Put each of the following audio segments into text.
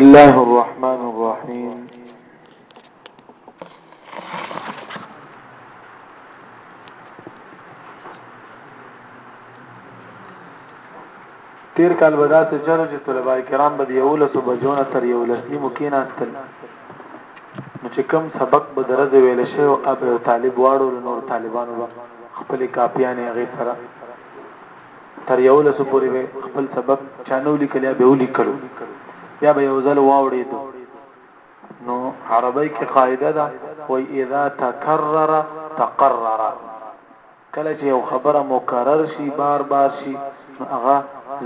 الله الرحمن الرحيم تیر کال به داسې چلو چې طلبه کرام به د یولسو بجو نه تر یولس نیمو کېناستل نو چې کوم سبق به درځه ویل شي او اب یو طالب واړو نور طالبانو به خپلې کاپیانې هغې سره تر یوولسو پورې به خپل سبق چا نه ولیکل یا به ولیکلو یا به یو ځل واوړېدو نو عربی کې قاعده ده وای اذا تکرر تقرر کله چې یو خبره مکرر شي بار بار شي نو هغه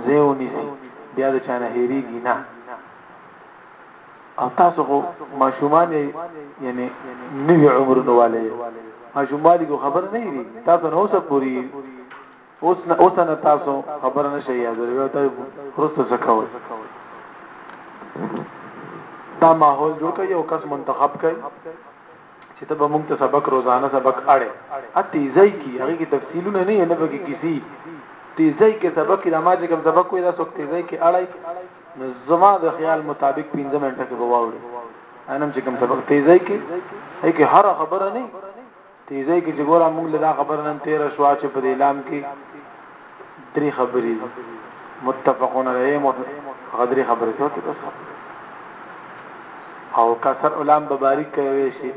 زیو نسی بیا د چانه هېریږي نه او تاسو خو ماشومان یعنی نوی عمر نواله ماشومان کو خبر نه هېری تاسو نو څه پوری اوس نه اوس نه تاسو خبر نه شي یاد ورو ته پروتو څه کوي دا ماحول جوړ کړي او کس منتخب کړي چې ته به موږ ته سبق روزانه سبق اړه اتی ځای کی هغه کی تفصیلونه نه نه بګی کسی تیزای کې سبق کې د ما چې کوم سبق وي دا سو تیزای کې اړای نو زما د خیال مطابق 15 منټه کې بواوړي انم چې کوم سبق تیزای کې هي کې هر خبره نه دې ځای کې چې ګوره موږ له دا خبره نن تیر شو چې په دې اعلام کې درې خبرې دي متفقون علیه مو غدري خبرې ته کې بس او کسر علام به باریک کوي شي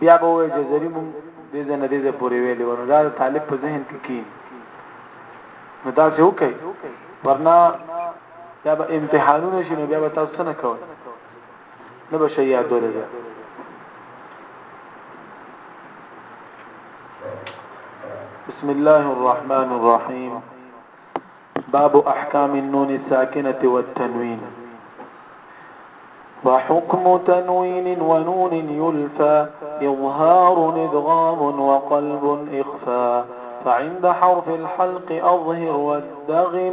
بیا به وې جزري مون دې دې نه دې پورې ویلې ورنه دا طالب په ذهن کې کی نو دا څه وکي ورنه دا به امتحانونه شي نو بیا به تاسو نه کوئ نه به شي یاد ولرئ بسم الله الرحمن الرحيم باب احكام النون الساكنه والتنوين وحكم تنوين ونون يلفى إظهار إدغام وقلب إخفى فعند حرف الحلق أظهر وادغم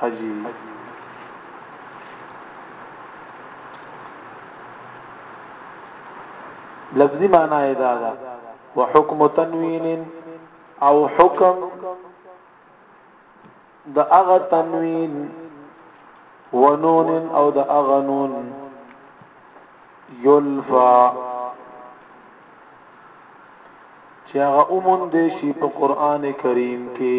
خجی لفظی معنی ادا دا وحکم تنوین او حکم د اغه تنوین ونون او د اغه نون یلفا چې هغه اومون دي شي په قران کریم کې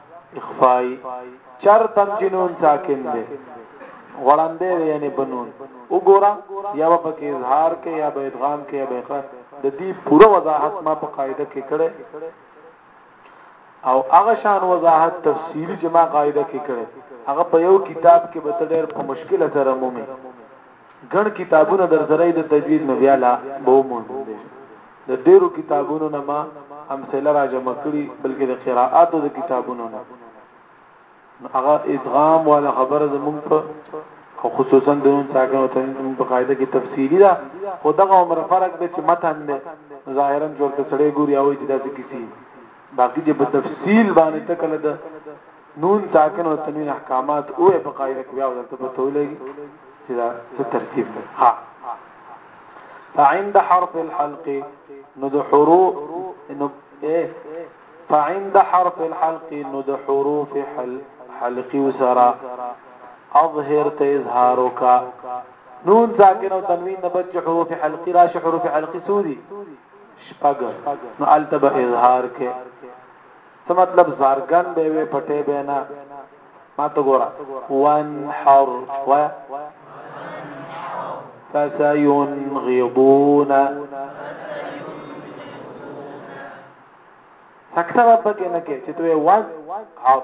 اخفای چرتم جنون ساکن دی غړندې یعنی بنون وګوره یا په کې اظهار کې یا به ادغام کې یا به اقرار د دې پوره وضاحت ما په قاعده کې کړې او هغه شان وضاحت تفصیلی چې ما قاعده کې کړې هغه په یو کتاب کې به ډېر په مشکل سره مومي ګڼ کتابونه در سره د تجوید نو بیا لا به مومي د ډېرو کتابونو نه ما امثله را جمع کړي بلکې د قراءاتو د کتابونو نه نو هغه ادغام والا خبره زمونږ په او خصوصا د نون ساکن او تنوین په قاعده کې تفصیلی ده خو دغه عمر فرق دی چې متن دی ظاهرا جوړ ته سړی ګوري او چې داسې کسی باقی چې په تفصیل باندې تکل ده نون ساکن او تنوین احکامات او په قاعده کې بیا ورته په تولګي چې دا څه ترتیب دی ها فعند حرف الحلق نو د حروف نو ايه فعند حرف الحلق نو د حروف حل حلقي وسرا اظهر ته اظهار وکا نون ساکن او تنوین نه بچ حروف حلقي راش حروف حلقي سوري شپږ نو التبه اظهار کې څه مطلب زارګن به وي پټه به نه ما ته ګورا وان حر و فسينغبون سکته به پکې نه کې چې ته وز عب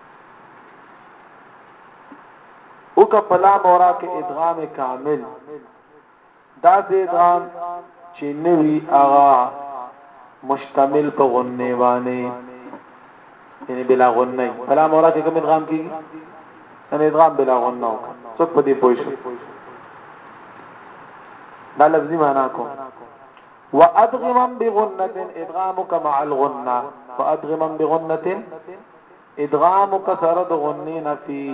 او که پلا مورا کې ادغام کامل دا سه ادغام چې نوی اغا مشتمل په غنه باندې یعنی بلا غنه پلا مورا کې کوم ادغام کیږي یعنی ادغام بلا غنه وکړه څوک په دې پوه شي دا لفظي معنا کوم وادغمم بغنه ادغامك مع الغنه فادغمم بغنه ادغام کسره د غنی نفی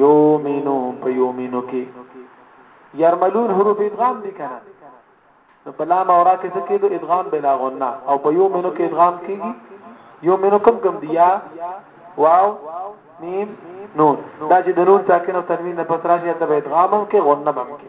یومنو په یومنو کې یرملون حروف ادغام دي کنه نو په لام اورا کې څه کېدو ادغام بلا غنه او په یومنو کې ادغام کیږي یومنو کم کم دیا واو میم نون دا چې د نون ساکن او تنوین نه پس راشي ته ادغام هم کې غنه بم کې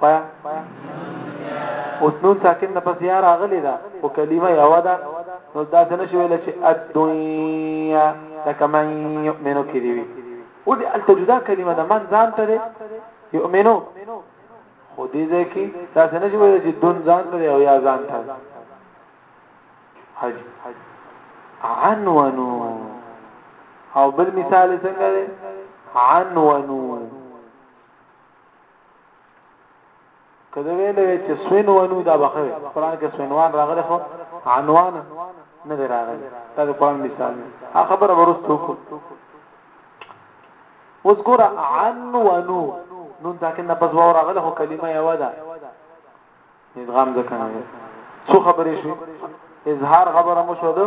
په اسنون ساکن نه پس یا راغلی دا او کلمه یو ده نو دا څنګه شوی لکه الدنيا لکه من يؤمنو کې دی او دې الته جدا کلمه ده من ځان ته يؤمنو خو دې ځای کې دا څنګه شوی چې دون ځان ته او یا ځان ته حج عنونو او بل مثال څنګه دی عنونو کله ویل چې سوین ونو دا بخوي قران کې سوینوان راغلی خو عنوان نه دی راغلی دا د قران مثال دی هغه خبره ورستو کو اوس ګور عنوانو نون ځکه نه بس وره غله کلمه یو ده ادغام ځکه نه څو خبرې شو اظهار خبره مو شو ده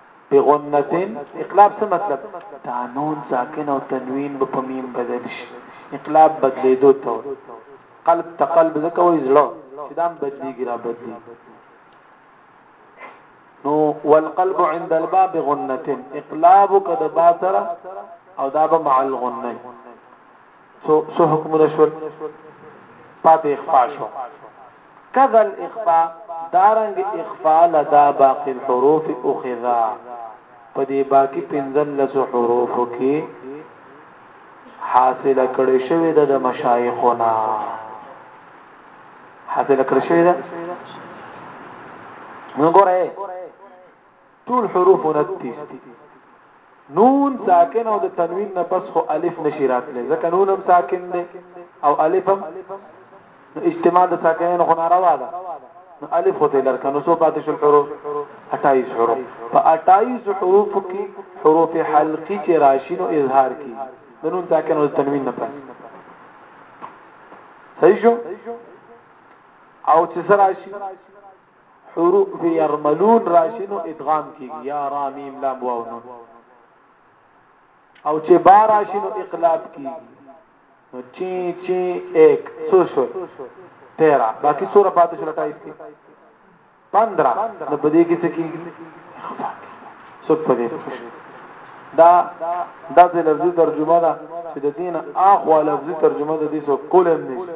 بغنتين اقلاب څه مطلب دا نون ساکن او تنوين به په ميم بدل شي اقلاب بدلېدو ته قلب تقلب ځکه وې زړه چې دام بدليږي را بدلي نو والقلب عند الباب غنتين اقلاب کده با سره او دا به مع الغنه سو سو حکم رسول پاتې اخفاشو کذا الاخفاء دارنګ اخفاء لدى باقي الحروف اخذا په دې باقي پنځلسو حروفو کې حاصله کړې شوې ده د مشایخونه حاصله کړې شوې ده نو ګوره ټول حروف انتیس دي نون ساکن او د تنوین نه پس خو الف نشی راتلی ځکه نون هم ساکن دی او الف هم نو اجتماع د ساکنین خو ناروا ده نو الف خو ته لرکه نو سو پاتې شو حروف 28 حروف په 28 حروف کې حروف حلقي چې راشینو اظهار کی د نون ساکن او تنوین نه پس صحیح شو او چې سره راشي حروف يرملون راشي نو ادغام کیږي یا را میم لام واو نون او چې با راشي نو اقلاب کیږي نو چی چی 1 سو شو 13 باقی سوره پاتې شو 28 کې 15 نو په دې کې څه کیږي اخفاء سو په دې دا د لفظي ترجمه ده چې د دین اخوا لفظي ترجمه د دې سو کولم نشي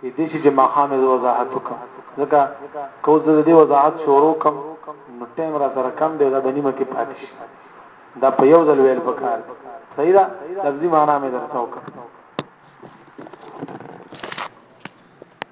کېدای شي چې ماښام یې وضاحت وکړم ځکه که اوس د دې وضاحت شروع کم نو ټایم را سره کم دی دا به نیمه کې پاتې شي دا په یو ځل ویل پکار صحیح ده لفظي معنا مې درته وکړه